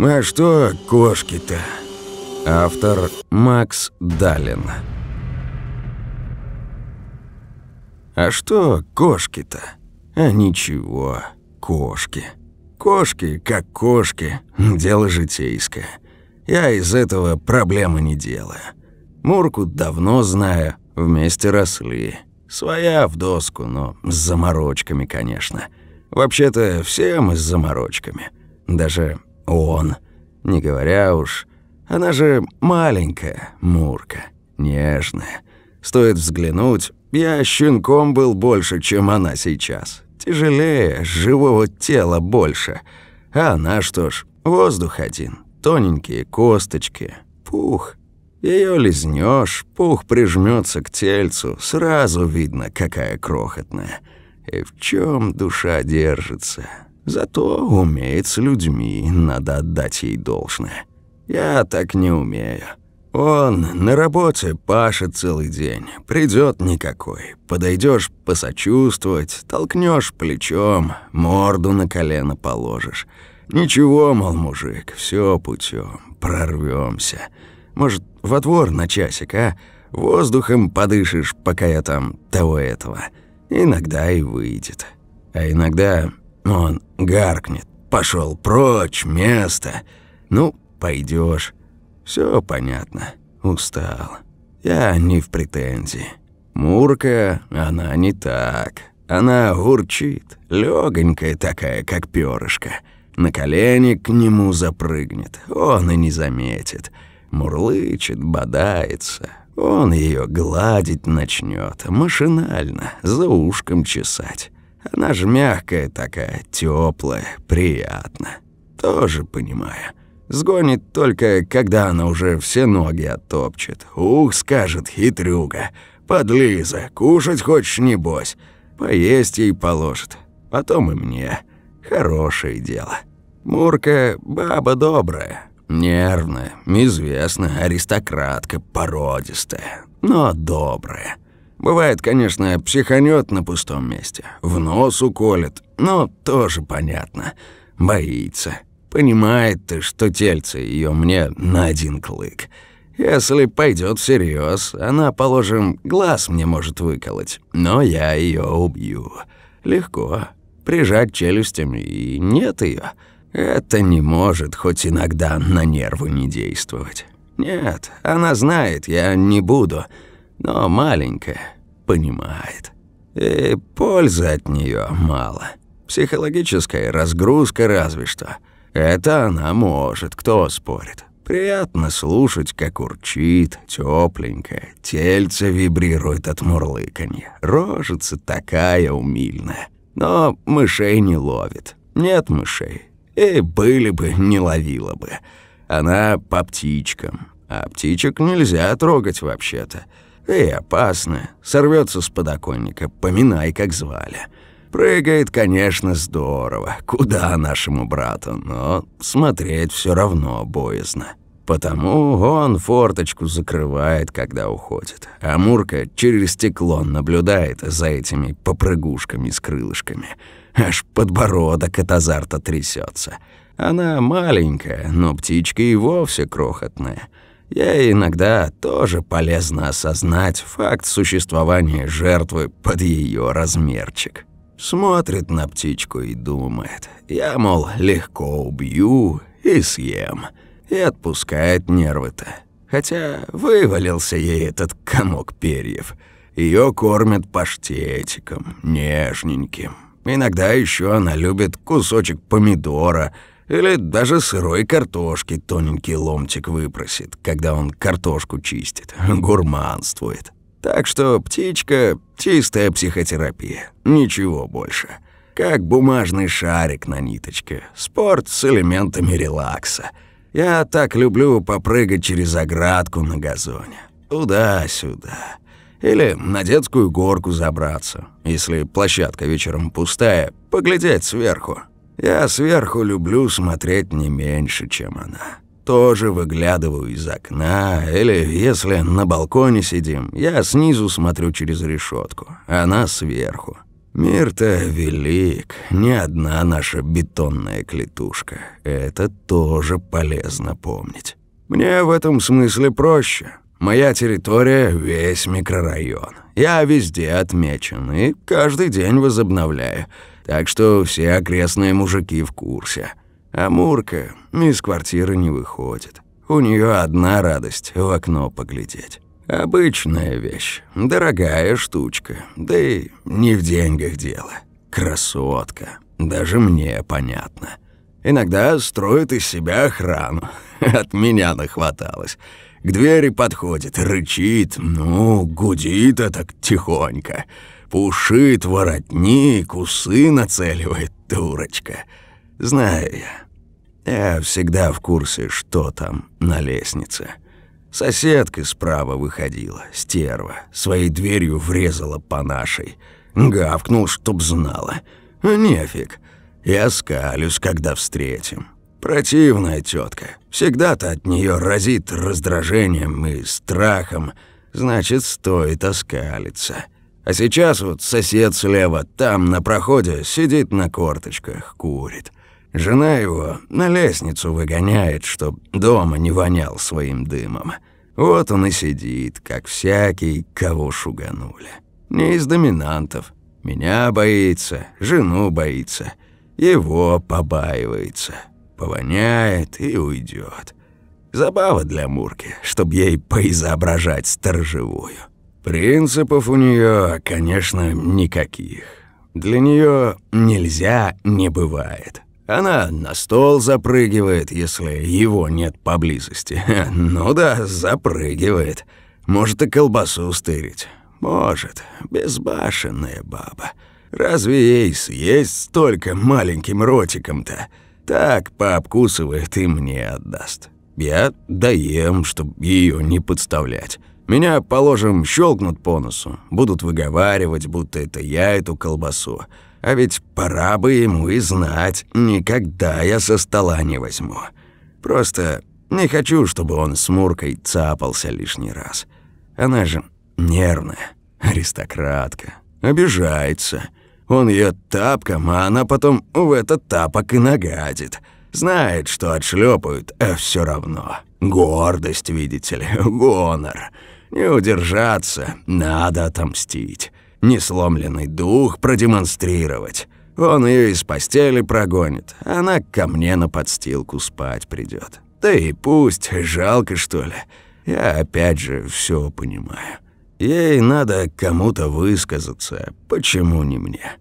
А что кошки-то? Автор Макс Далин. А что кошки-то? А ничего, кошки. Кошки, как кошки, дело житейское. Я из этого проблемы не делаю. Мурку давно знаю, вместе росли. Своя в доску, но с заморочками, конечно. Вообще-то все мы с заморочками. Даже он. Не говоря уж, она же маленькая, Мурка, нежная. Стоит взглянуть, я щенком был больше, чем она сейчас. Тяжелее, живого тела больше. А она что ж, воздух один, тоненькие косточки, пух. Ее лизнешь, пух прижмется к тельцу, сразу видно, какая крохотная. И в чем душа держится. Зато умеет с людьми, надо отдать ей должное. Я так не умею. Он на работе пашет целый день, придет никакой. Подойдешь посочувствовать, толкнешь плечом, морду на колено положишь. Ничего, мол, мужик, все путем, прорвемся. Может, во двор на часик, а? Воздухом подышишь, пока я там того-этого. Иногда и выйдет. А иногда он гаркнет. Пошел прочь, место. Ну, пойдешь. Все понятно. Устал. Я не в претензии. Мурка, она не так. Она урчит, легонькая такая, как перышко. На колени к нему запрыгнет, он и не заметит. Мурлычет, бодается. Он ее гладить начнет, машинально, за ушком чесать. Она же мягкая такая, теплая, приятная. Тоже понимаю. Сгонит только, когда она уже все ноги оттопчет. Ух, скажет хитрюга. Подлиза, кушать хочешь, небось. Поесть ей положит. Потом и мне. Хорошее дело. Мурка баба добрая, нервная, известная, аристократка, породистая, но добрая. Бывает, конечно, психанет на пустом месте, в нос уколет, но тоже понятно. Боится. Понимает ты, что тельце ее мне на один клык. Если пойдет всерьез, она, положим, глаз мне может выколоть, но я ее убью. Легко. Прижать челюстями, и нет ее. Это не может хоть иногда на нервы не действовать. Нет, она знает, я не буду, но маленькая, понимает. И пользы от нее мало. Психологическая разгрузка разве что. Это она может, кто спорит. Приятно слушать, как урчит, тепленькая, тельце вибрирует от мурлыканья. Рожица такая умильная. Но мышей не ловит. Нет мышей. И были бы, не ловила бы. Она по птичкам. А птичек нельзя трогать вообще-то. И опасно. Сорвется с подоконника, поминай, как звали. Прыгает, конечно, здорово, куда нашему брату, но смотреть все равно боязно. Потому он форточку закрывает, когда уходит. А Мурка через стекло наблюдает за этими попрыгушками с крылышками. Аж подбородок от азарта трясется. Она маленькая, но птичка и вовсе крохотная. Ей иногда тоже полезно осознать факт существования жертвы под ее размерчик. Смотрит на птичку и думает, я, мол, легко убью и съем. И отпускает нервы-то. Хотя вывалился ей этот комок перьев. Ее кормят паштетиком, нежненьким. Иногда еще она любит кусочек помидора или даже сырой картошки тоненький ломтик выпросит, когда он картошку чистит, гурманствует. Так что птичка — чистая психотерапия, ничего больше. Как бумажный шарик на ниточке, спорт с элементами релакса. Я так люблю попрыгать через оградку на газоне. Туда-сюда. Или на детскую горку забраться, если площадка вечером пустая, поглядеть сверху. Я сверху люблю смотреть не меньше, чем она тоже выглядываю из окна, или если на балконе сидим, я снизу смотрю через решетку, она сверху. Мир-то велик, не одна наша бетонная клетушка. Это тоже полезно помнить. Мне в этом смысле проще. Моя территория — весь микрорайон. Я везде отмечен и каждый день возобновляю. Так что все окрестные мужики в курсе. А Мурка из квартиры не выходит. У нее одна радость — в окно поглядеть. Обычная вещь, дорогая штучка, да и не в деньгах дело. Красотка, даже мне понятно. Иногда строит из себя охрану. От меня нахваталось. К двери подходит, рычит, ну, гудит так тихонько. Пушит воротник, усы нацеливает, дурочка. Знаю я. Я всегда в курсе, что там на лестнице. Соседка справа выходила, стерва, своей дверью врезала по нашей. Гавкнул, чтоб знала. Нефиг. Я скалюсь, когда встретим. Противная тетка. Всегда-то от нее разит раздражением и страхом. Значит, стоит оскалиться. А сейчас вот сосед слева, там, на проходе, сидит на корточках, курит. Жена его на лестницу выгоняет, чтоб дома не вонял своим дымом. Вот он и сидит, как всякий, кого шуганули. Не из доминантов. Меня боится, жену боится, его побаивается. Повоняет и уйдет. Забава для Мурки, чтоб ей поизображать сторожевую. Принципов у нее, конечно, никаких. Для нее нельзя не бывает. Она на стол запрыгивает, если его нет поблизости. Ну да, запрыгивает. Может и колбасу стырить. Может, безбашенная баба. Разве ей съесть столько маленьким ротиком-то? Так пообкусывает и мне отдаст. Я доем, чтобы ее не подставлять. Меня, положим, щелкнут по носу, будут выговаривать, будто это я эту колбасу. А ведь пора бы ему и знать, никогда я со стола не возьму. Просто не хочу, чтобы он с Муркой цапался лишний раз. Она же нервная, аристократка, обижается. Он ее тапком, а она потом в этот тапок и нагадит. Знает, что отшлепают, а все равно. Гордость, видите ли, гонор. Не удержаться, надо отомстить. Несломленный дух продемонстрировать. Он ее из постели прогонит, она ко мне на подстилку спать придет. Да и пусть, жалко что ли. Я опять же все понимаю. Ей надо кому-то высказаться, почему не мне?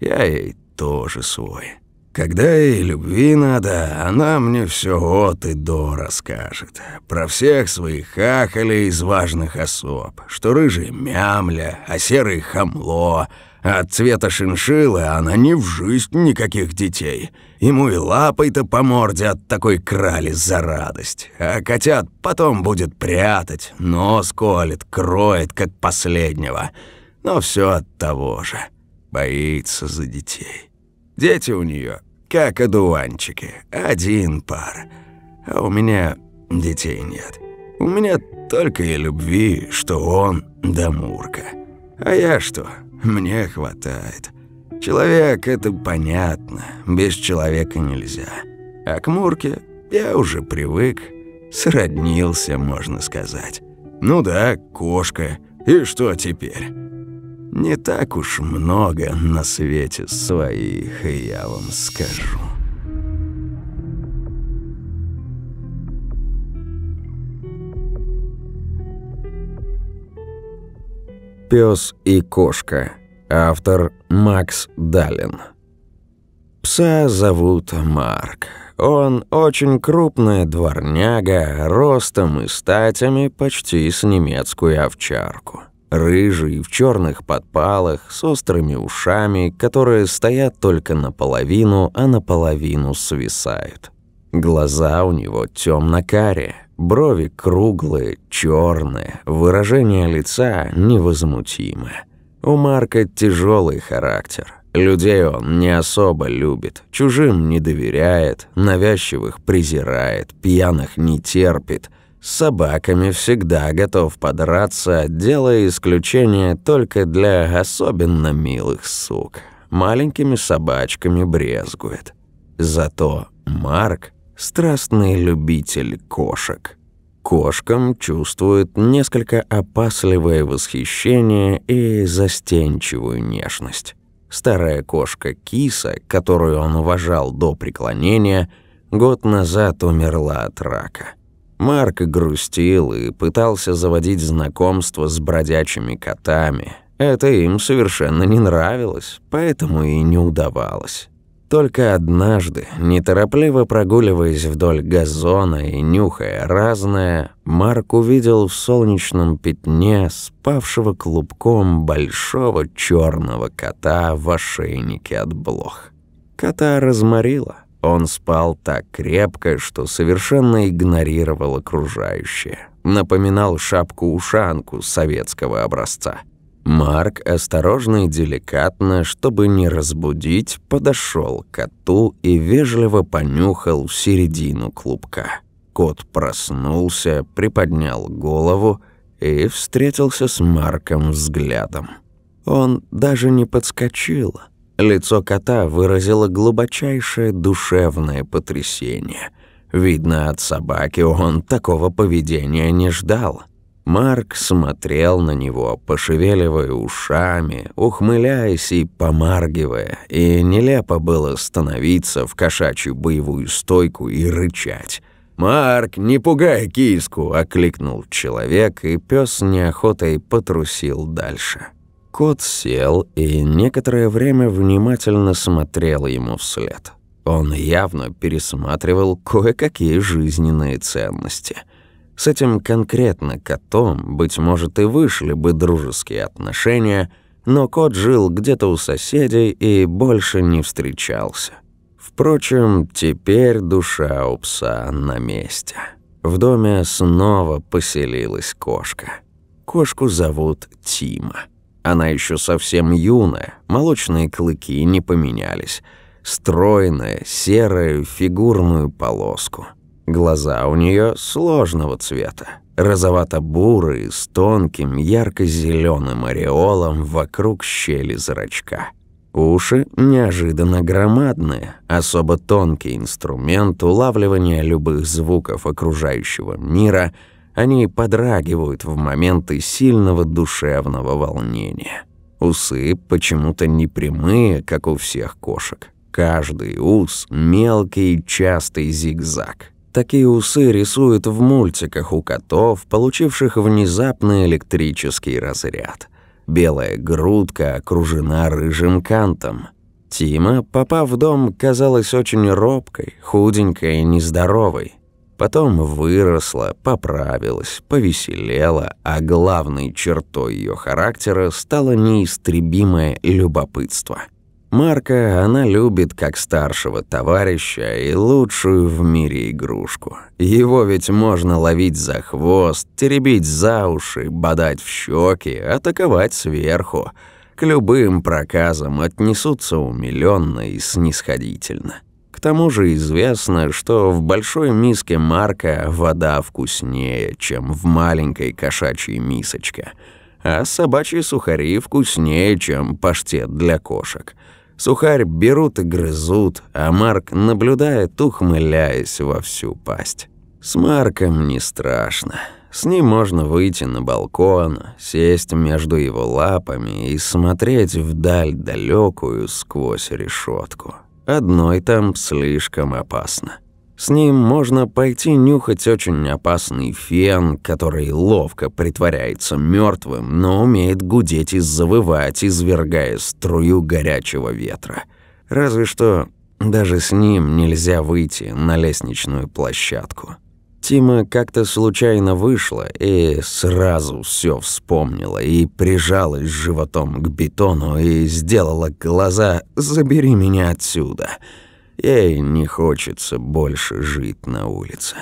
Я ей тоже свой. Когда ей любви надо, она мне все от и до расскажет. Про всех своих хахалей из важных особ, что рыжий мямля, а серый хамло, от цвета шиншиллы она не в жизнь никаких детей. Ему и лапой-то по морде от такой крали за радость. А котят потом будет прятать, нос колет, кроет, как последнего. Но все от того же. Боится за детей. Дети у нее как одуванчики, один пар. А у меня детей нет. У меня только и любви, что он да Мурка. А я что? Мне хватает. Человек — это понятно, без человека нельзя. А к Мурке я уже привык, сроднился, можно сказать. Ну да, кошка. И что теперь? Не так уж много на свете своих, я вам скажу. Пес и кошка. Автор Макс Далин. Пса зовут Марк. Он очень крупная дворняга, ростом и статями почти с немецкую овчарку. Рыжий, в черных подпалах, с острыми ушами, которые стоят только наполовину, а наполовину свисают. Глаза у него темно-карие, брови круглые, черные, выражение лица невозмутимое. У Марка тяжелый характер. Людей он не особо любит, чужим не доверяет, навязчивых презирает, пьяных не терпит – С собаками всегда готов подраться, делая исключение только для особенно милых сук. Маленькими собачками брезгует. Зато Марк – страстный любитель кошек. Кошкам чувствует несколько опасливое восхищение и застенчивую нежность. Старая кошка Киса, которую он уважал до преклонения, год назад умерла от рака. Марк грустил и пытался заводить знакомство с бродячими котами. Это им совершенно не нравилось, поэтому и не удавалось. Только однажды, неторопливо прогуливаясь вдоль газона и нюхая разное, Марк увидел в солнечном пятне спавшего клубком большого черного кота в ошейнике от блох. Кота разморило. Он спал так крепко, что совершенно игнорировал окружающее. Напоминал шапку-ушанку советского образца. Марк осторожно и деликатно, чтобы не разбудить, подошел к коту и вежливо понюхал середину клубка. Кот проснулся, приподнял голову и встретился с Марком взглядом. Он даже не подскочил – Лицо кота выразило глубочайшее душевное потрясение. Видно, от собаки он такого поведения не ждал. Марк смотрел на него, пошевеливая ушами, ухмыляясь и помаргивая, и нелепо было становиться в кошачью боевую стойку и рычать. «Марк, не пугай киску!» — окликнул человек, и пес неохотой потрусил дальше. Кот сел и некоторое время внимательно смотрел ему вслед. Он явно пересматривал кое-какие жизненные ценности. С этим конкретно котом, быть может, и вышли бы дружеские отношения, но кот жил где-то у соседей и больше не встречался. Впрочем, теперь душа у пса на месте. В доме снова поселилась кошка. Кошку зовут Тима. Она еще совсем юная, молочные клыки не поменялись. Стройная, серая, фигурную полоску. Глаза у нее сложного цвета, розовато-бурые, с тонким ярко-зеленым ореолом вокруг щели зрачка. Уши неожиданно громадные, особо тонкий инструмент улавливания любых звуков окружающего мира – они подрагивают в моменты сильного душевного волнения. Усы почему-то не прямые, как у всех кошек. Каждый ус – мелкий частый зигзаг. Такие усы рисуют в мультиках у котов, получивших внезапный электрический разряд. Белая грудка окружена рыжим кантом. Тима, попав в дом, казалась очень робкой, худенькой и нездоровой. Потом выросла, поправилась, повеселела, а главной чертой ее характера стало неистребимое любопытство. Марка она любит как старшего товарища и лучшую в мире игрушку. Его ведь можно ловить за хвост, теребить за уши, бодать в щеки, атаковать сверху. К любым проказам отнесутся умиленно и снисходительно. К тому же известно, что в большой миске Марка вода вкуснее, чем в маленькой кошачьей мисочке, а собачьи сухари вкуснее, чем паштет для кошек. Сухарь берут и грызут, а Марк наблюдает, ухмыляясь во всю пасть. С Марком не страшно. С ним можно выйти на балкон, сесть между его лапами и смотреть вдаль далекую сквозь решетку. Одной там слишком опасно. С ним можно пойти нюхать очень опасный фен, который ловко притворяется мертвым, но умеет гудеть и завывать, извергая струю горячего ветра. Разве что даже с ним нельзя выйти на лестничную площадку. Тима как-то случайно вышла и сразу все вспомнила и прижалась животом к бетону и сделала глаза «забери меня отсюда». Ей не хочется больше жить на улице.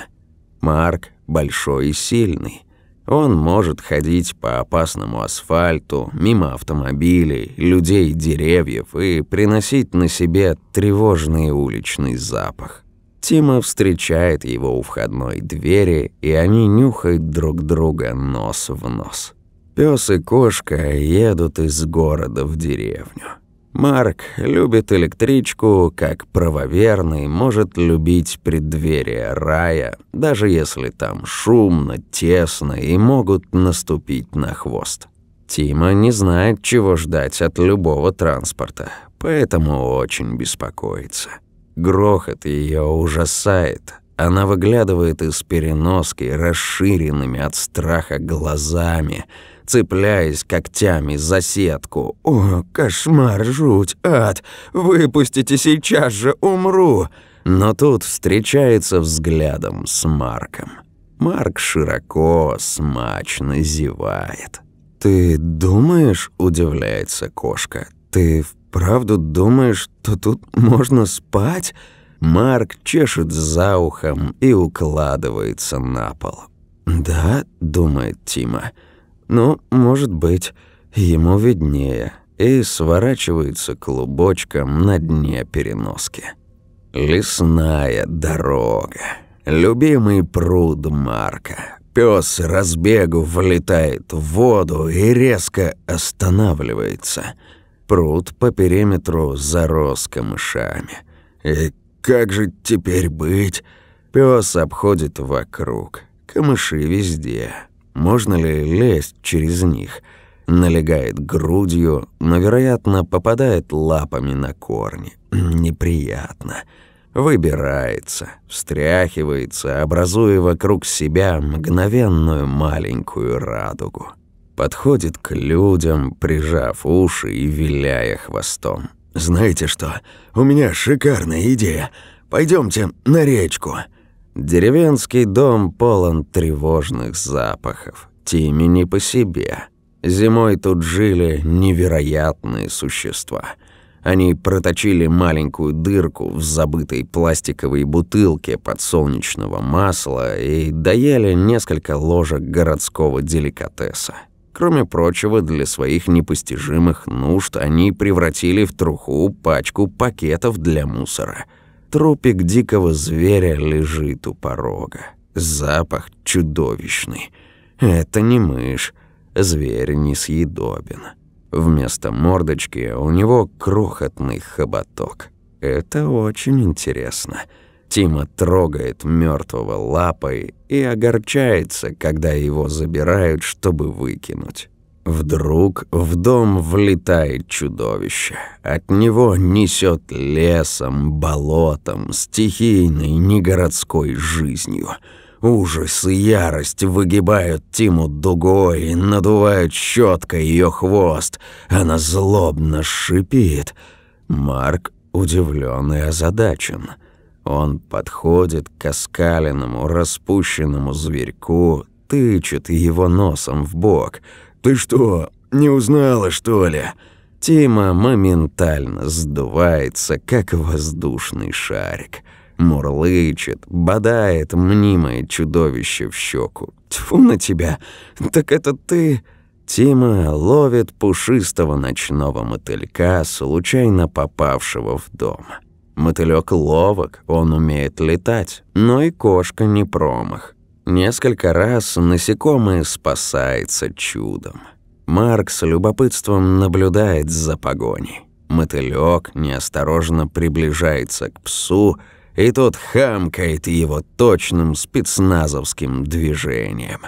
Марк большой и сильный. Он может ходить по опасному асфальту, мимо автомобилей, людей деревьев и приносить на себе тревожный уличный запах. Тима встречает его у входной двери, и они нюхают друг друга нос в нос. Пёс и кошка едут из города в деревню. Марк любит электричку, как правоверный может любить преддверие рая, даже если там шумно, тесно и могут наступить на хвост. Тима не знает, чего ждать от любого транспорта, поэтому очень беспокоится. Грохот ее ужасает. Она выглядывает из переноски расширенными от страха глазами – цепляясь когтями за сетку. «О, кошмар, жуть, ад! Выпустите сейчас же, умру!» Но тут встречается взглядом с Марком. Марк широко, смачно зевает. «Ты думаешь?» – удивляется кошка. «Ты вправду думаешь, что тут можно спать?» Марк чешет за ухом и укладывается на пол. «Да», – думает Тима, – ну, может быть, ему виднее, и сворачивается клубочком на дне переноски. Лесная дорога. Любимый пруд Марка. Пёс разбегу влетает в воду и резко останавливается. Пруд по периметру зарос камышами. И как же теперь быть? Пёс обходит вокруг. Камыши везде. Можно ли лезть через них? Налегает грудью, но, вероятно, попадает лапами на корни. Неприятно. Выбирается, встряхивается, образуя вокруг себя мгновенную маленькую радугу. Подходит к людям, прижав уши и виляя хвостом. «Знаете что? У меня шикарная идея. Пойдемте на речку». Деревенский дом полон тревожных запахов. Тиме не по себе. Зимой тут жили невероятные существа. Они проточили маленькую дырку в забытой пластиковой бутылке подсолнечного масла и доели несколько ложек городского деликатеса. Кроме прочего, для своих непостижимых нужд они превратили в труху пачку пакетов для мусора – Трупик дикого зверя лежит у порога. Запах чудовищный. Это не мышь. Зверь несъедобен. Вместо мордочки у него крохотный хоботок. Это очень интересно. Тима трогает мертвого лапой и огорчается, когда его забирают, чтобы выкинуть. Вдруг в дом влетает чудовище. От него несет лесом, болотом, стихийной, негородской жизнью. Ужас и ярость выгибают Тиму дугой, надувают щеткой ее хвост. Она злобно шипит. Марк удивлен и озадачен. Он подходит к оскаленному, распущенному зверьку, тычет его носом в бок — «Ты что, не узнала, что ли?» Тима моментально сдувается, как воздушный шарик. Мурлычет, бодает мнимое чудовище в щеку. «Тьфу на тебя! Так это ты...» Тима ловит пушистого ночного мотылька, случайно попавшего в дом. Мотылёк ловок, он умеет летать, но и кошка не промах. Несколько раз насекомое спасается чудом. Марк с любопытством наблюдает за погоней. Мотылёк неосторожно приближается к псу, и тот хамкает его точным спецназовским движением.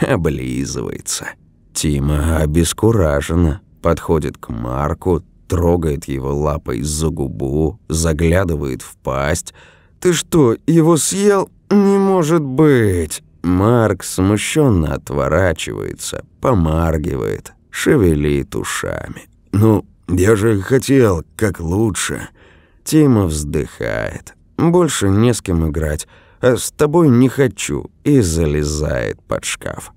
Облизывается. Тима обескуражена, подходит к Марку, трогает его лапой за губу, заглядывает в пасть. «Ты что, его съел?» «Не может быть!» Марк смущенно отворачивается, помаргивает, шевелит ушами. «Ну, я же хотел, как лучше». Тима вздыхает. «Больше не с кем играть, а с тобой не хочу» и залезает под шкаф.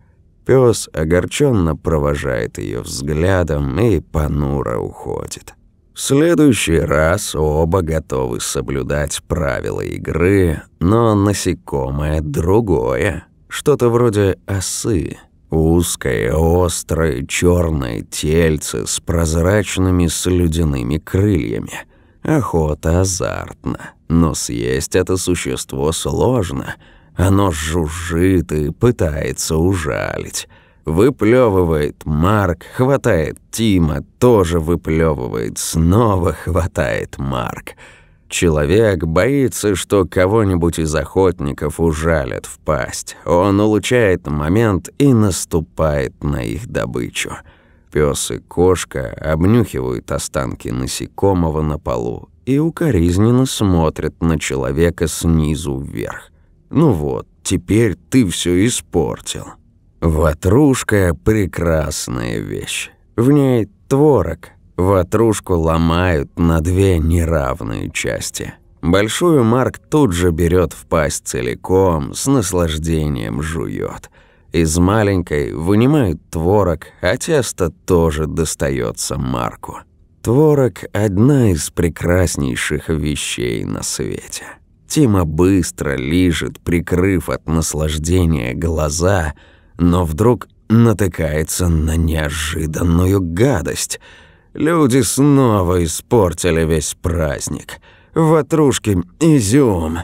Пёс огорченно провожает ее взглядом и понуро уходит. В следующий раз оба готовы соблюдать правила игры, но насекомое другое. Что-то вроде осы. Узкое, острое, черное тельце с прозрачными слюдяными крыльями. Охота азартна, но съесть это существо сложно. Оно жужжит и пытается ужалить. Выплевывает Марк, хватает Тима, тоже выплевывает, снова хватает Марк. Человек боится, что кого-нибудь из охотников ужалят в пасть. Он улучшает момент и наступает на их добычу. Пёс и кошка обнюхивают останки насекомого на полу и укоризненно смотрят на человека снизу вверх. «Ну вот, теперь ты все испортил». Ватрушка – прекрасная вещь. В ней творог – Ватрушку ломают на две неравные части. Большую Марк тут же берет в пасть целиком, с наслаждением жует. Из маленькой вынимают творог, а тесто тоже достается Марку. Творог – одна из прекраснейших вещей на свете. Тима быстро лижет, прикрыв от наслаждения глаза, но вдруг натыкается на неожиданную гадость – Люди снова испортили весь праздник. Ватрушки изюм.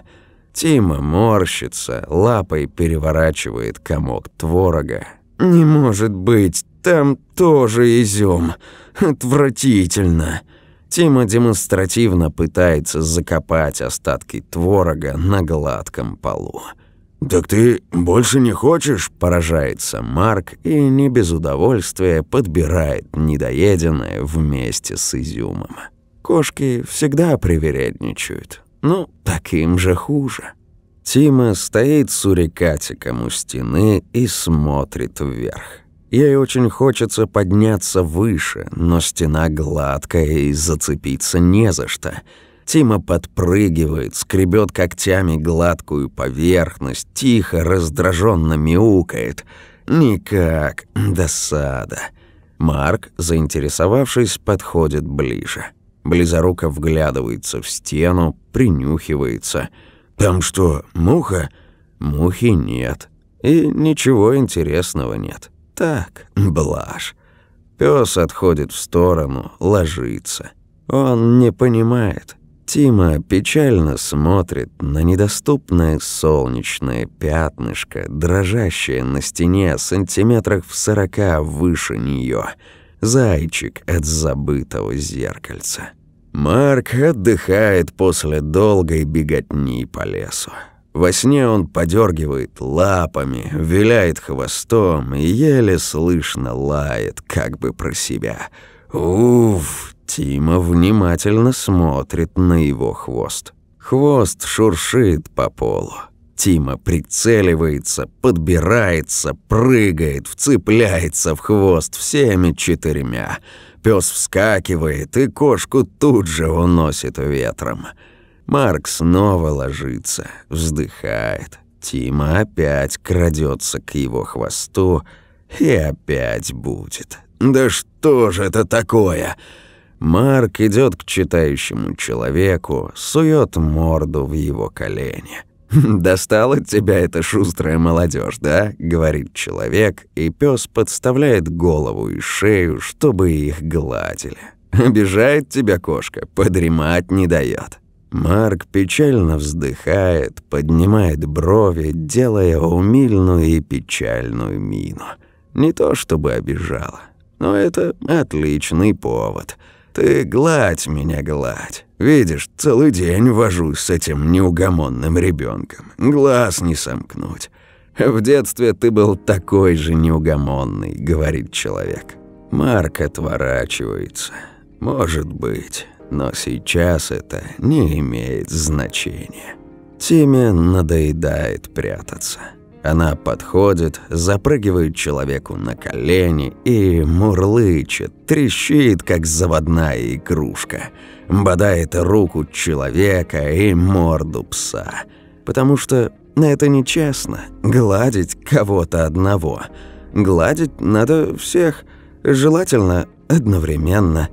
Тима морщится, лапой переворачивает комок творога. «Не может быть, там тоже изюм. Отвратительно». Тима демонстративно пытается закопать остатки творога на гладком полу. «Так ты больше не хочешь?» – поражается Марк и не без удовольствия подбирает недоеденное вместе с изюмом. Кошки всегда привередничают. Ну, таким же хуже. Тима стоит с урикатиком у стены и смотрит вверх. Ей очень хочется подняться выше, но стена гладкая и зацепиться не за что – Тима подпрыгивает, скребет когтями гладкую поверхность, тихо, раздраженно мяукает. Никак, досада. Марк, заинтересовавшись, подходит ближе. Близоруко вглядывается в стену, принюхивается. «Там что, муха?» Мухи нет. И ничего интересного нет. Так, блажь. Пёс отходит в сторону, ложится. Он не понимает. Тима печально смотрит на недоступное солнечное пятнышко, дрожащее на стене сантиметрах в сорока выше нее. Зайчик от забытого зеркальца. Марк отдыхает после долгой беготни по лесу. Во сне он подергивает лапами, виляет хвостом и еле слышно лает, как бы про себя. Уф, Тима внимательно смотрит на его хвост. Хвост шуршит по полу. Тима прицеливается, подбирается, прыгает, вцепляется в хвост всеми четырьмя. Пес вскакивает, и кошку тут же уносит ветром. Марк снова ложится, вздыхает. Тима опять крадется к его хвосту и опять будет. «Да что же это такое?» Марк идет к читающему человеку, сует морду в его колени. «Достала тебя эта шустрая молодежь, да?» — говорит человек, и пес подставляет голову и шею, чтобы их гладили. «Обижает тебя кошка, подремать не дает. Марк печально вздыхает, поднимает брови, делая умильную и печальную мину. Не то чтобы обижала, но это отличный повод — ты гладь меня, гладь. Видишь, целый день вожусь с этим неугомонным ребенком. Глаз не сомкнуть. В детстве ты был такой же неугомонный, говорит человек. Марк отворачивается. Может быть, но сейчас это не имеет значения. Тиме надоедает прятаться. Она подходит, запрыгивает человеку на колени и мурлычет, трещит, как заводная игрушка. Бодает руку человека и морду пса. Потому что это нечестно – гладить кого-то одного. Гладить надо всех, желательно одновременно.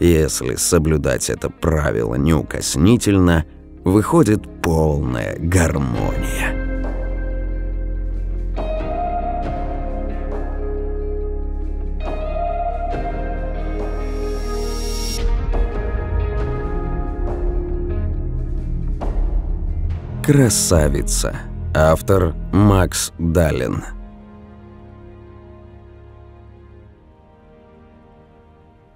Если соблюдать это правило неукоснительно, выходит полная гармония. «Красавица». Автор Макс Далин.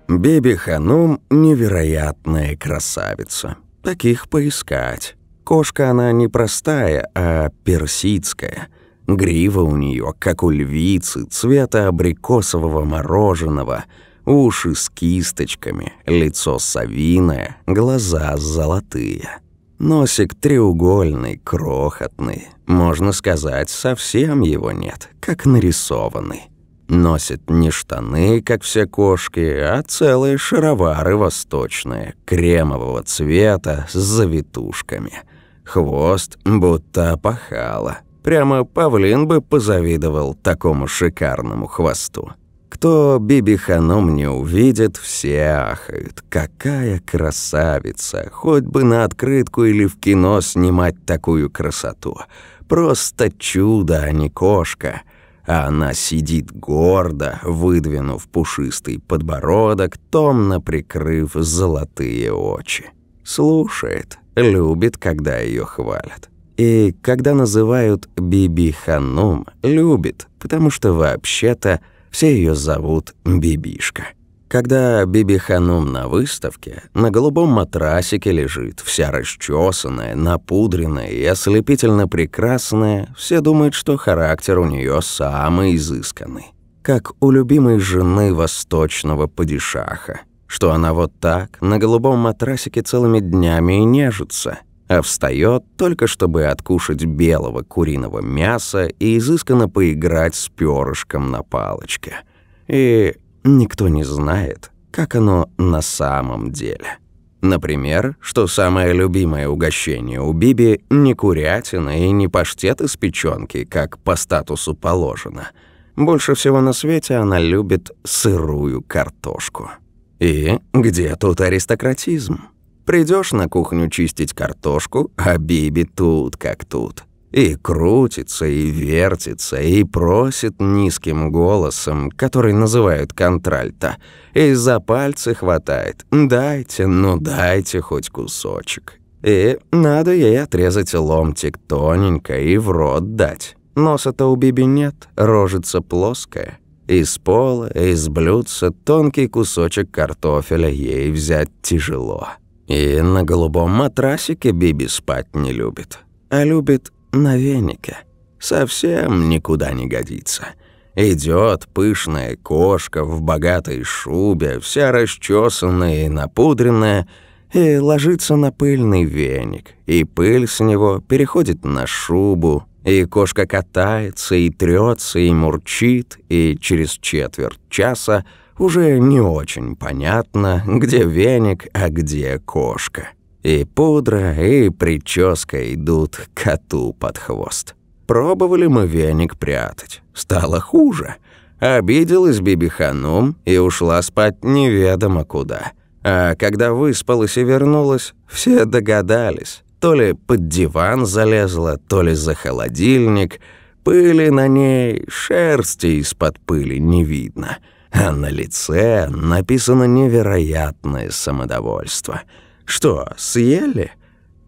Беби Ханум – невероятная красавица. Таких поискать. Кошка она не простая, а персидская. Грива у нее, как у львицы, цвета абрикосового мороженого, уши с кисточками, лицо совиное, глаза золотые. Носик треугольный, крохотный. Можно сказать, совсем его нет, как нарисованный. Носит не штаны, как все кошки, а целые шаровары восточные, кремового цвета с завитушками. Хвост будто опахало. Прямо павлин бы позавидовал такому шикарному хвосту. Кто Биби Ханом не увидит, все ахают. Какая красавица! Хоть бы на открытку или в кино снимать такую красоту. Просто чудо, а не кошка. А она сидит гордо, выдвинув пушистый подбородок, томно прикрыв золотые очи. Слушает, любит, когда ее хвалят. И когда называют Биби Ханум, любит, потому что вообще-то все ее зовут Бибишка. Когда Биби Ханум на выставке, на голубом матрасике лежит, вся расчесанная, напудренная и ослепительно прекрасная, все думают, что характер у нее самый изысканный. Как у любимой жены восточного падишаха, что она вот так на голубом матрасике целыми днями и нежится – а встает только чтобы откушать белого куриного мяса и изысканно поиграть с перышком на палочке. И никто не знает, как оно на самом деле. Например, что самое любимое угощение у Биби не курятина и не паштет из печёнки, как по статусу положено. Больше всего на свете она любит сырую картошку. И где тут аристократизм? Придешь на кухню чистить картошку, а Биби тут как тут. И крутится, и вертится, и просит низким голосом, который называют контральта, и за пальцы хватает. «Дайте, ну дайте хоть кусочек». И надо ей отрезать ломтик тоненько и в рот дать. Носа-то у Биби нет, рожица плоская. Из пола, из блюдца тонкий кусочек картофеля ей взять тяжело. И на голубом матрасике Биби спать не любит, а любит на венике. Совсем никуда не годится. Идет пышная кошка в богатой шубе, вся расчесанная и напудренная, и ложится на пыльный веник, и пыль с него переходит на шубу, и кошка катается, и трется, и мурчит, и через четверть часа уже не очень понятно, где веник, а где кошка. И пудра, и прическа идут коту под хвост. Пробовали мы веник прятать. Стало хуже. Обиделась Биби Ханум и ушла спать неведомо куда. А когда выспалась и вернулась, все догадались. То ли под диван залезла, то ли за холодильник. Пыли на ней, шерсти из-под пыли не видно а на лице написано невероятное самодовольство. Что, съели?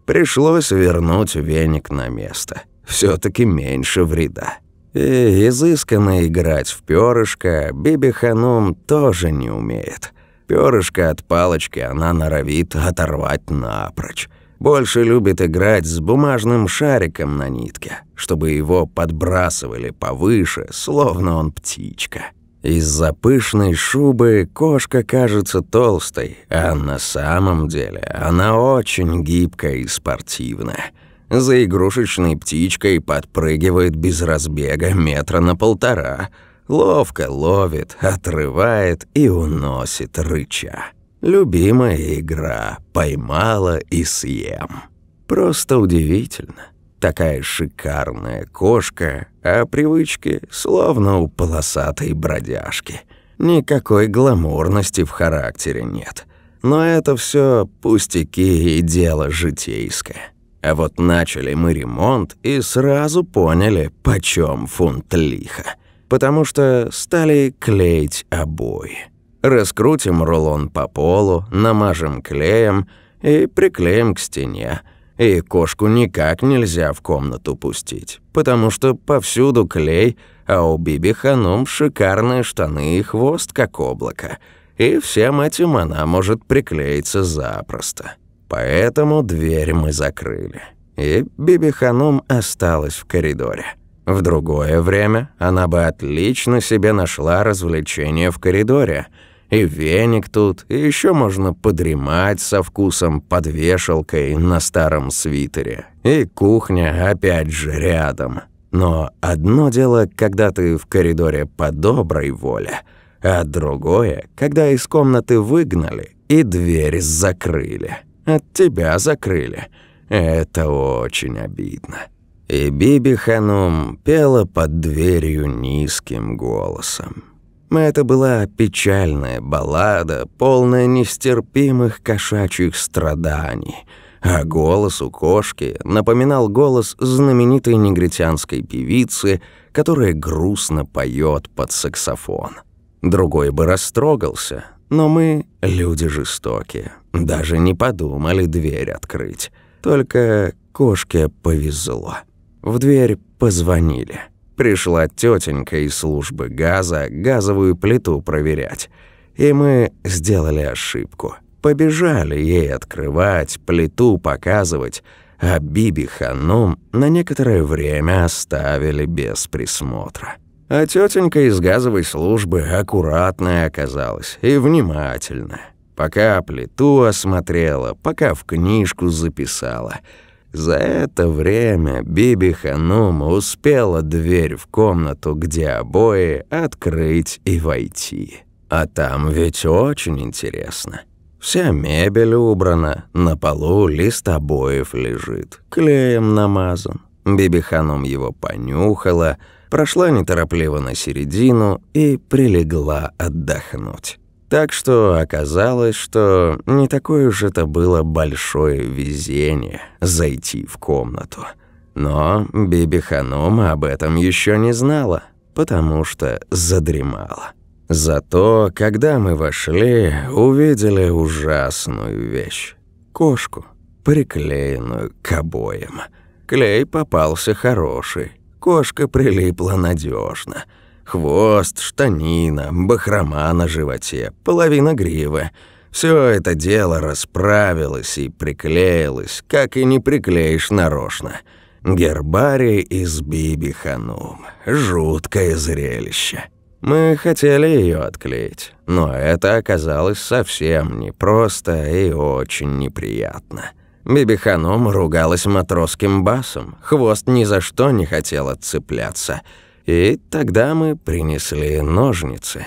Пришлось вернуть веник на место. все таки меньше вреда. И изысканно играть в перышко Биби Ханум тоже не умеет. Перышко от палочки она норовит оторвать напрочь. Больше любит играть с бумажным шариком на нитке, чтобы его подбрасывали повыше, словно он птичка. Из-за пышной шубы кошка кажется толстой, а на самом деле она очень гибкая и спортивная. За игрушечной птичкой подпрыгивает без разбега метра на полтора. Ловко ловит, отрывает и уносит рыча. Любимая игра «Поймала и съем». Просто удивительно. Такая шикарная кошка, а привычки словно у полосатой бродяжки. Никакой гламурности в характере нет. Но это все пустяки и дело житейское. А вот начали мы ремонт и сразу поняли, почем фунт лиха. Потому что стали клеить обои. Раскрутим рулон по полу, намажем клеем и приклеим к стене – И кошку никак нельзя в комнату пустить, потому что повсюду клей, а у Биби Ханум шикарные штаны и хвост, как облако. И всем этим она может приклеиться запросто. Поэтому дверь мы закрыли. И Биби Ханум осталась в коридоре. В другое время она бы отлично себе нашла развлечение в коридоре – и веник тут, и еще можно подремать со вкусом под вешалкой на старом свитере. И кухня опять же рядом. Но одно дело, когда ты в коридоре по доброй воле, а другое, когда из комнаты выгнали и дверь закрыли. От тебя закрыли. Это очень обидно. И Биби Ханум пела под дверью низким голосом. Это была печальная баллада, полная нестерпимых кошачьих страданий, а голос у кошки напоминал голос знаменитой негритянской певицы, которая грустно поет под саксофон. Другой бы растрогался, но мы, люди жестокие, даже не подумали дверь открыть. Только кошке повезло. В дверь позвонили. Пришла тетенька из службы газа газовую плиту проверять. И мы сделали ошибку. Побежали ей открывать, плиту показывать, а Биби Ханум на некоторое время оставили без присмотра. А тетенька из газовой службы аккуратная оказалась и внимательная. Пока плиту осмотрела, пока в книжку записала — за это время Биби Ханум успела дверь в комнату, где обои, открыть и войти. А там ведь очень интересно. Вся мебель убрана, на полу лист обоев лежит, клеем намазан. Биби Ханум его понюхала, прошла неторопливо на середину и прилегла отдохнуть. Так что оказалось, что не такое уж это было большое везение зайти в комнату. Но Биби Ханум об этом еще не знала, потому что задремала. Зато, когда мы вошли, увидели ужасную вещь. Кошку, приклеенную к обоям. Клей попался хороший. Кошка прилипла надежно. Хвост, штанина, бахрома на животе, половина гривы. Все это дело расправилось и приклеилось, как и не приклеишь нарочно. Гербарий из Биби Ханум. Жуткое зрелище. Мы хотели ее отклеить, но это оказалось совсем непросто и очень неприятно. Биби Ханум ругалась матросским басом, хвост ни за что не хотел отцепляться — и тогда мы принесли ножницы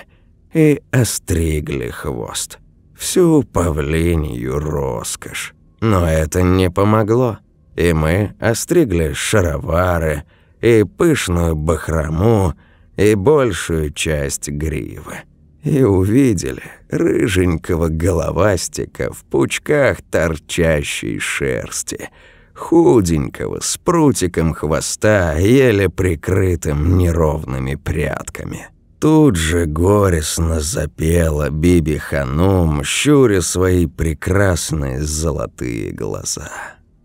и остригли хвост. Всю павлинью роскошь. Но это не помогло. И мы остригли шаровары, и пышную бахрому, и большую часть гривы. И увидели рыженького головастика в пучках торчащей шерсти — худенького, с прутиком хвоста, еле прикрытым неровными прядками. Тут же горестно запела Биби Ханум, щуря свои прекрасные золотые глаза.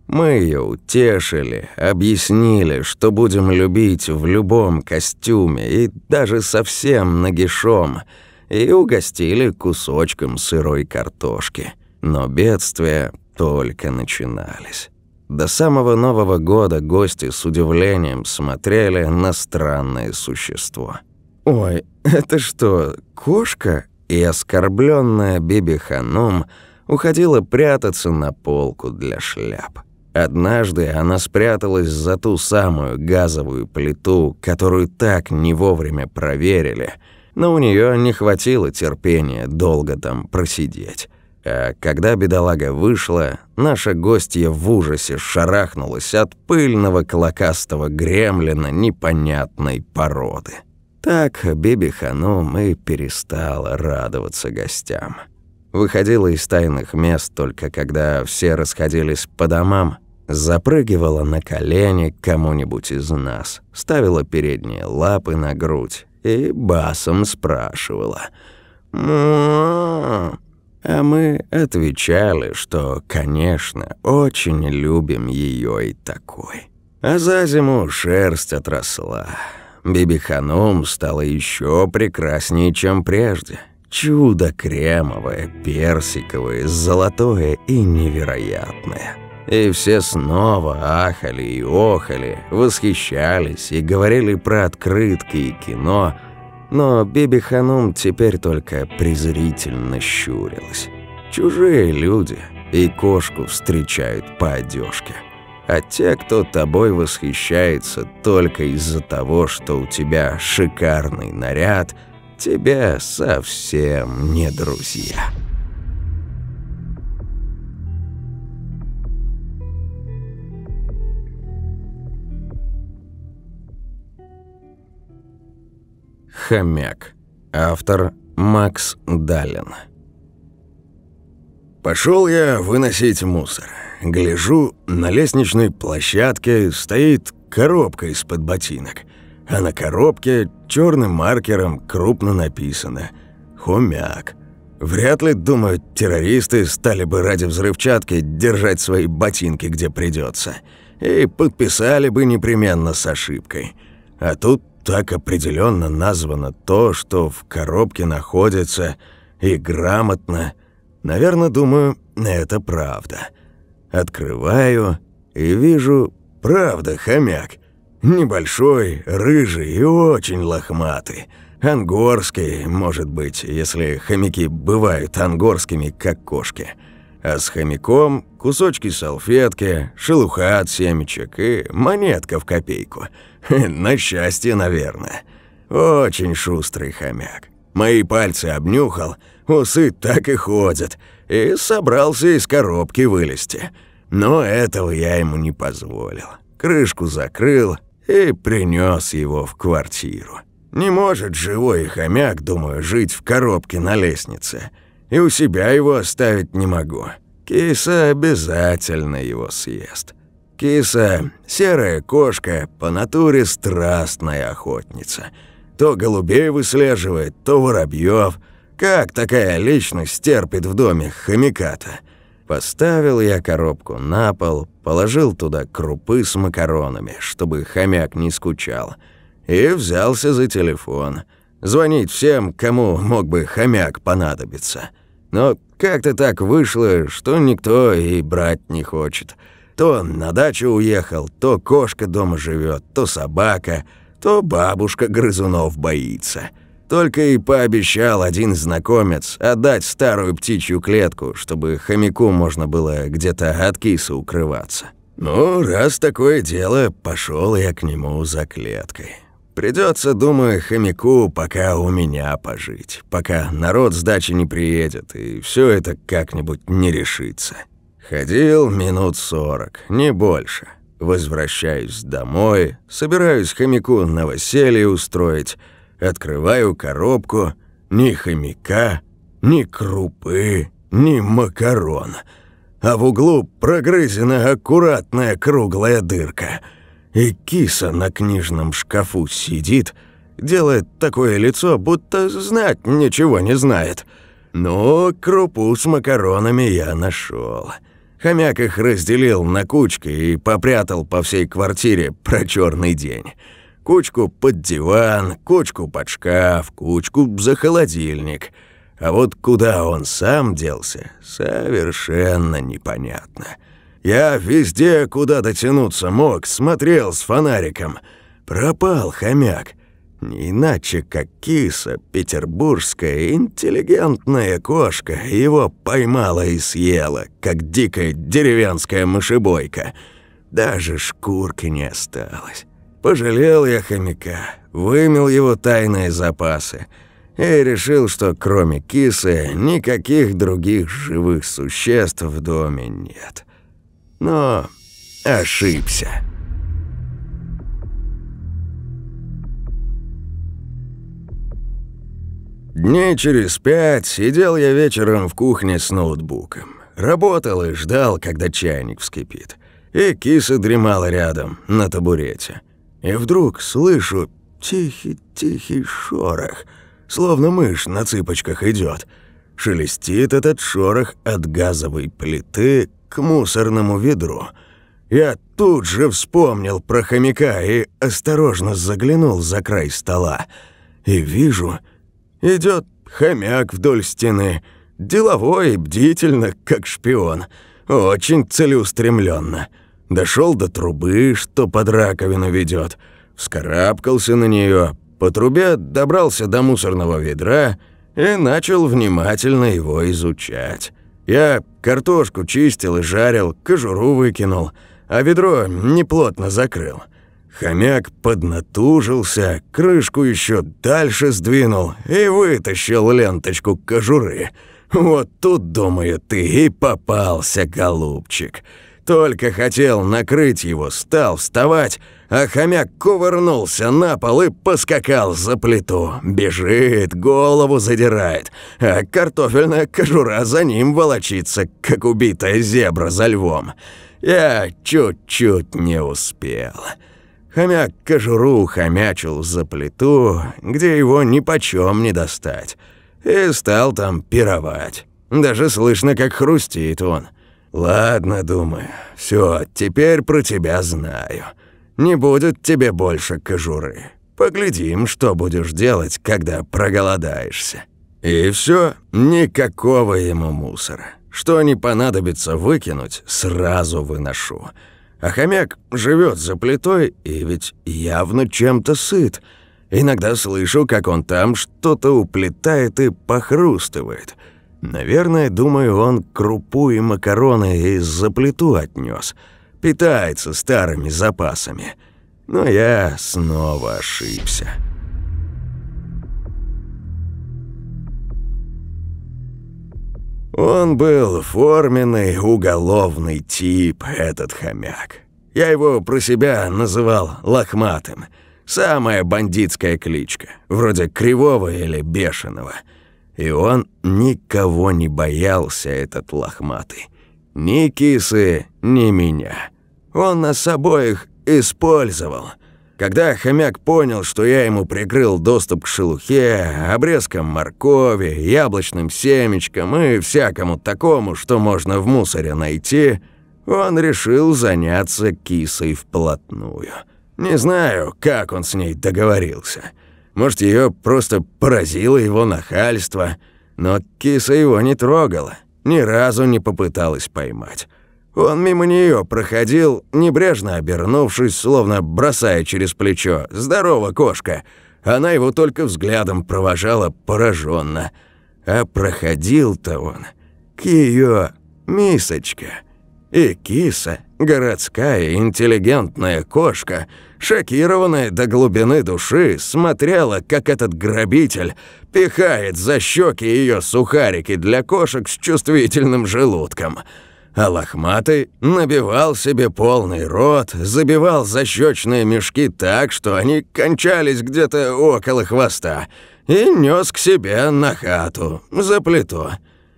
Мы ее утешили, объяснили, что будем любить в любом костюме и даже совсем нагишом, и угостили кусочком сырой картошки. Но бедствия только начинались. До самого Нового года гости с удивлением смотрели на странное существо. «Ой, это что, кошка?» И оскорбленная Биби Ханум уходила прятаться на полку для шляп. Однажды она спряталась за ту самую газовую плиту, которую так не вовремя проверили, но у нее не хватило терпения долго там просидеть. А когда бедолага вышла, наша гостья в ужасе шарахнулась от пыльного клокастого гремлина непонятной породы. Так Биби Ханум и перестала радоваться гостям. Выходила из тайных мест только когда все расходились по домам, запрыгивала на колени кому-нибудь из нас, ставила передние лапы на грудь и басом спрашивала «М-м-м, А мы отвечали, что, конечно, очень любим ее и такой. А за зиму шерсть отросла. Биби Ханум стала еще прекраснее, чем прежде. Чудо кремовое, персиковое, золотое и невероятное. И все снова ахали и охали, восхищались и говорили про открытки и кино, но Биби Ханум теперь только презрительно щурилась. Чужие люди и кошку встречают по одежке. А те, кто тобой восхищается только из-за того, что у тебя шикарный наряд, тебе совсем не друзья». Хомяк. Автор Макс Далин. Пошел я выносить мусор. Гляжу, на лестничной площадке стоит коробка из-под ботинок. А на коробке черным маркером крупно написано «Хомяк». Вряд ли, думаю, террористы стали бы ради взрывчатки держать свои ботинки где придется. И подписали бы непременно с ошибкой. А тут так определенно названо то, что в коробке находится, и грамотно. Наверное, думаю, это правда. Открываю и вижу, правда, хомяк. Небольшой, рыжий и очень лохматый. Ангорский, может быть, если хомяки бывают ангорскими, как кошки. А с хомяком кусочки салфетки, шелуха от семечек и монетка в копейку – На счастье, наверное. Очень шустрый хомяк. Мои пальцы обнюхал, усы так и ходят, и собрался из коробки вылезти. Но этого я ему не позволил. Крышку закрыл и принес его в квартиру. Не может живой хомяк, думаю, жить в коробке на лестнице. И у себя его оставить не могу. Киса обязательно его съест. Киса – серая кошка, по натуре страстная охотница. То голубей выслеживает, то воробьев. Как такая личность терпит в доме хомяка-то? Поставил я коробку на пол, положил туда крупы с макаронами, чтобы хомяк не скучал, и взялся за телефон. Звонить всем, кому мог бы хомяк понадобиться. Но как-то так вышло, что никто и брать не хочет – то на дачу уехал, то кошка дома живет, то собака, то бабушка грызунов боится. Только и пообещал один знакомец отдать старую птичью клетку, чтобы хомяку можно было где-то от кисы укрываться. Ну, раз такое дело, пошел я к нему за клеткой. Придется, думаю, хомяку пока у меня пожить, пока народ с дачи не приедет, и все это как-нибудь не решится. Ходил минут сорок, не больше. Возвращаюсь домой, собираюсь хомяку новоселье устроить, открываю коробку, ни хомяка, ни крупы, ни макарон. А в углу прогрызена аккуратная круглая дырка. И киса на книжном шкафу сидит, делает такое лицо, будто знать ничего не знает. Но крупу с макаронами я нашел. Хомяк их разделил на кучки и попрятал по всей квартире про черный день. Кучку под диван, кучку под шкаф, кучку за холодильник. А вот куда он сам делся, совершенно непонятно. Я везде, куда дотянуться мог, смотрел с фонариком. Пропал хомяк. Не иначе, как киса, петербургская интеллигентная кошка, его поймала и съела, как дикая деревенская мышебойка. Даже шкурки не осталось. Пожалел я хомяка, вымел его тайные запасы и решил, что кроме кисы никаких других живых существ в доме нет. Но ошибся. Дней через пять сидел я вечером в кухне с ноутбуком. Работал и ждал, когда чайник вскипит. И киса дремала рядом, на табурете. И вдруг слышу тихий-тихий шорох, словно мышь на цыпочках идет. Шелестит этот шорох от газовой плиты к мусорному ведру. Я тут же вспомнил про хомяка и осторожно заглянул за край стола. И вижу, идет хомяк вдоль стены, деловой и бдительно, как шпион, очень целеустремленно. Дошел до трубы, что под раковину ведет, вскарабкался на нее, по трубе добрался до мусорного ведра и начал внимательно его изучать. Я картошку чистил и жарил, кожуру выкинул, а ведро неплотно закрыл. Хомяк поднатужился, крышку еще дальше сдвинул и вытащил ленточку кожуры. Вот тут, думаю, ты и попался, голубчик. Только хотел накрыть его, стал вставать, а хомяк кувырнулся на пол и поскакал за плиту. Бежит, голову задирает, а картофельная кожура за ним волочится, как убитая зебра за львом. Я чуть-чуть не успел. Хомяк кожуру хомячил за плиту, где его ни почем не достать, и стал там пировать. Даже слышно, как хрустит он. «Ладно, думаю, все, теперь про тебя знаю. Не будет тебе больше кожуры. Поглядим, что будешь делать, когда проголодаешься». И все, никакого ему мусора. Что не понадобится выкинуть, сразу выношу. А хомяк живет за плитой и ведь явно чем-то сыт. Иногда слышу, как он там что-то уплетает и похрустывает – Наверное, думаю, он крупу и макароны из-за плиту отнес. Питается старыми запасами. Но я снова ошибся. Он был форменный уголовный тип, этот хомяк. Я его про себя называл лохматым. Самая бандитская кличка, вроде кривого или бешеного – и он никого не боялся, этот лохматый. Ни кисы, ни меня. Он нас обоих использовал. Когда хомяк понял, что я ему прикрыл доступ к шелухе, обрезкам моркови, яблочным семечкам и всякому такому, что можно в мусоре найти, он решил заняться кисой вплотную. Не знаю, как он с ней договорился. Может, ее просто поразило его нахальство, но киса его не трогала, ни разу не попыталась поймать. Он мимо нее проходил, небрежно обернувшись, словно бросая через плечо «Здорово, кошка!» Она его только взглядом провожала пораженно. А проходил-то он к ее мисочке. И киса, городская интеллигентная кошка – шокированная до глубины души, смотрела, как этот грабитель пихает за щеки ее сухарики для кошек с чувствительным желудком. А лохматый набивал себе полный рот, забивал защечные мешки так, что они кончались где-то около хвоста, и нес к себе на хату, за плиту.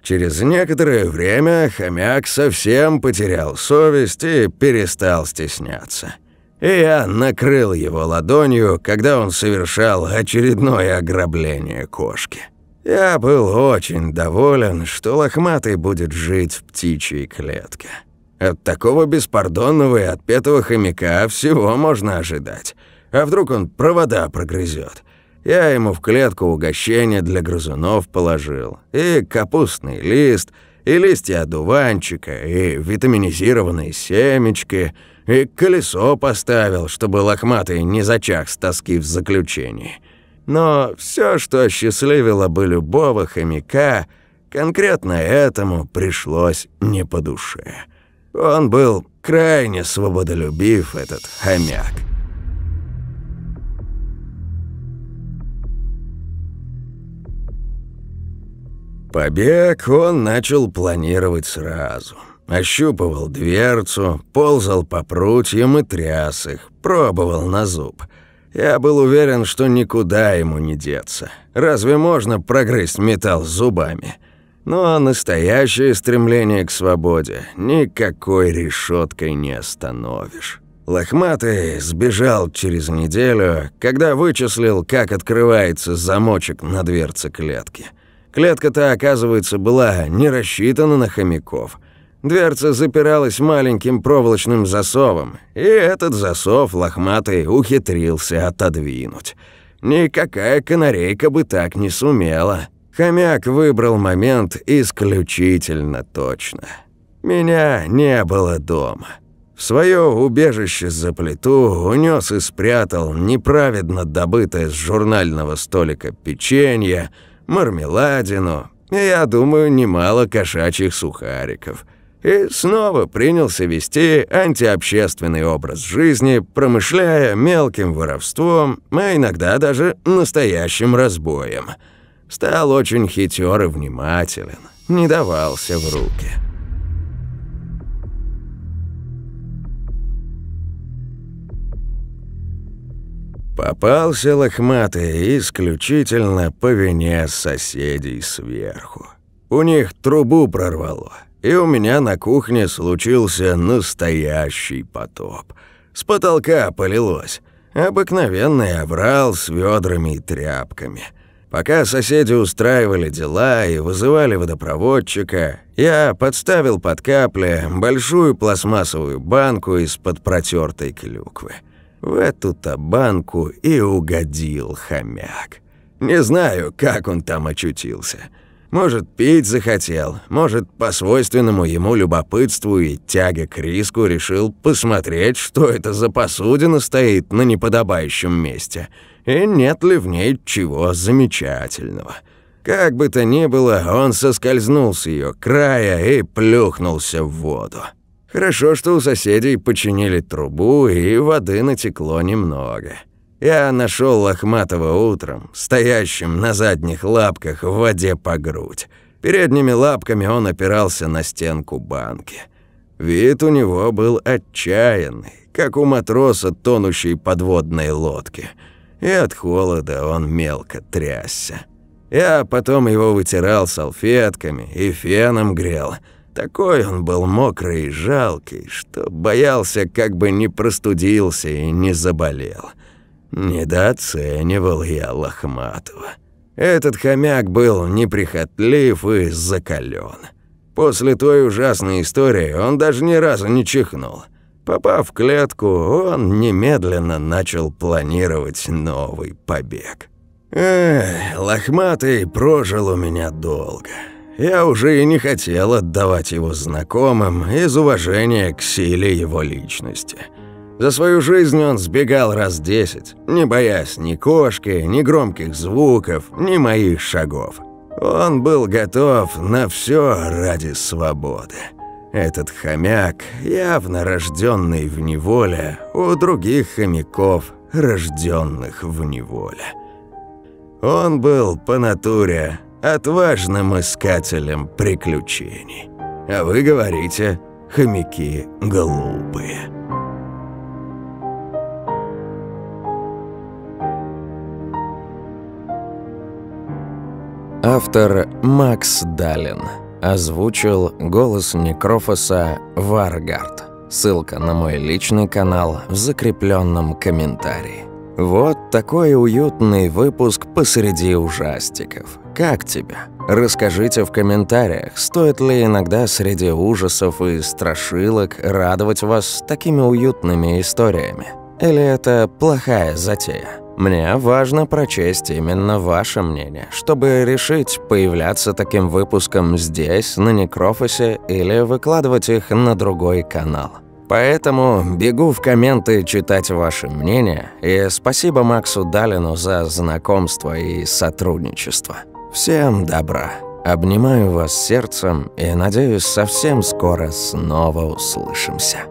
Через некоторое время хомяк совсем потерял совесть и перестал стесняться и я накрыл его ладонью, когда он совершал очередное ограбление кошки. Я был очень доволен, что лохматый будет жить в птичьей клетке. От такого беспардонного и отпетого хомяка всего можно ожидать. А вдруг он провода прогрызет? Я ему в клетку угощение для грызунов положил, и капустный лист, и листья одуванчика, и витаминизированные семечки – и колесо поставил, чтобы лохматый не зачах с тоски в заключении. Но все, что осчастливило бы любого хомяка, конкретно этому пришлось не по душе. Он был крайне свободолюбив, этот хомяк. Побег он начал планировать сразу – Ощупывал дверцу, ползал по прутьям и тряс их, пробовал на зуб. Я был уверен, что никуда ему не деться. Разве можно прогрызть металл зубами? Но настоящее стремление к свободе никакой решеткой не остановишь. Лохматый сбежал через неделю, когда вычислил, как открывается замочек на дверце клетки. Клетка-то, оказывается, была не рассчитана на хомяков. Дверца запиралась маленьким проволочным засовом, и этот засов лохматый ухитрился отодвинуть. Никакая канарейка бы так не сумела. Хомяк выбрал момент исключительно точно. Меня не было дома. В свое убежище за плиту унес и спрятал неправедно добытое с журнального столика печенье, мармеладину и, я думаю, немало кошачьих сухариков. И снова принялся вести антиобщественный образ жизни, промышляя мелким воровством, а иногда даже настоящим разбоем – Стал очень хитер и внимателен, не давался в руки. Попался лохматый исключительно по вине соседей сверху. У них трубу прорвало, и у меня на кухне случился настоящий потоп. С потолка полилось. Обыкновенный оврал с ведрами и тряпками – Пока соседи устраивали дела и вызывали водопроводчика, я подставил под капли большую пластмассовую банку из-под протертой клюквы. В эту-то банку и угодил хомяк. Не знаю, как он там очутился. Может, пить захотел, может, по свойственному ему любопытству и тяге к риску решил посмотреть, что это за посудина стоит на неподобающем месте – и нет ли в ней чего замечательного. Как бы то ни было, он соскользнул с ее края и плюхнулся в воду. Хорошо, что у соседей починили трубу, и воды натекло немного. Я нашел Лохматого утром, стоящим на задних лапках в воде по грудь. Передними лапками он опирался на стенку банки. Вид у него был отчаянный, как у матроса, тонущей подводной лодки – и от холода он мелко трясся. Я потом его вытирал салфетками и феном грел. Такой он был мокрый и жалкий, что боялся, как бы не простудился и не заболел. Недооценивал я Лохматова. Этот хомяк был неприхотлив и закален. После той ужасной истории он даже ни разу не чихнул. Попав в клетку, он немедленно начал планировать новый побег. Эх, лохматый прожил у меня долго. Я уже и не хотел отдавать его знакомым из уважения к силе его личности. За свою жизнь он сбегал раз десять, не боясь ни кошки, ни громких звуков, ни моих шагов. Он был готов на все ради свободы. Этот хомяк, явно рожденный в неволе, у других хомяков, рожденных в неволе. Он был по натуре отважным искателем приключений. А вы говорите, хомяки глупые. Автор Макс Далин Озвучил голос Некрофоса Варгард. Ссылка на мой личный канал в закрепленном комментарии. Вот такой уютный выпуск посреди ужастиков. Как тебе? Расскажите в комментариях, стоит ли иногда среди ужасов и страшилок радовать вас такими уютными историями. Или это плохая затея? Мне важно прочесть именно ваше мнение, чтобы решить, появляться таким выпуском здесь, на Некрофосе, или выкладывать их на другой канал. Поэтому бегу в комменты читать ваше мнение, и спасибо Максу Далину за знакомство и сотрудничество. Всем добра. Обнимаю вас сердцем и надеюсь, совсем скоро снова услышимся.